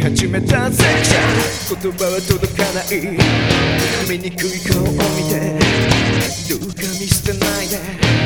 始めたゼクション。言葉は届かない。醜い顔を見てどうか見捨てないで。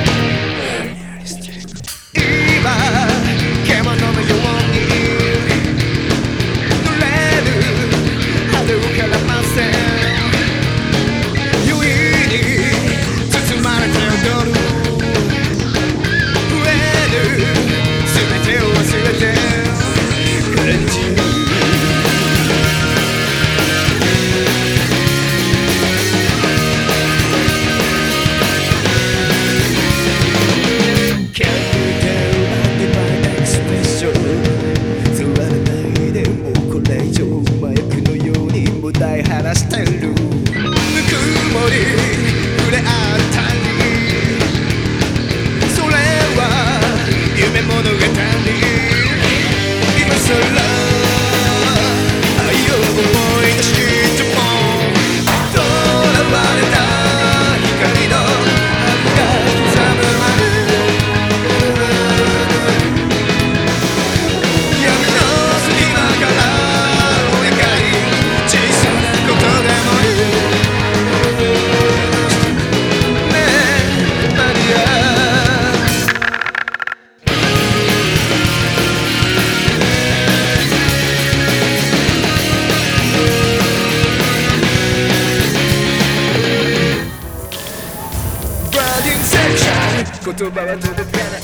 言葉は届かない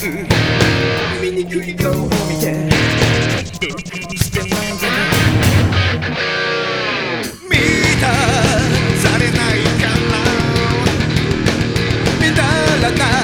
醜い顔を見てどしてなんたされないから乱らな。い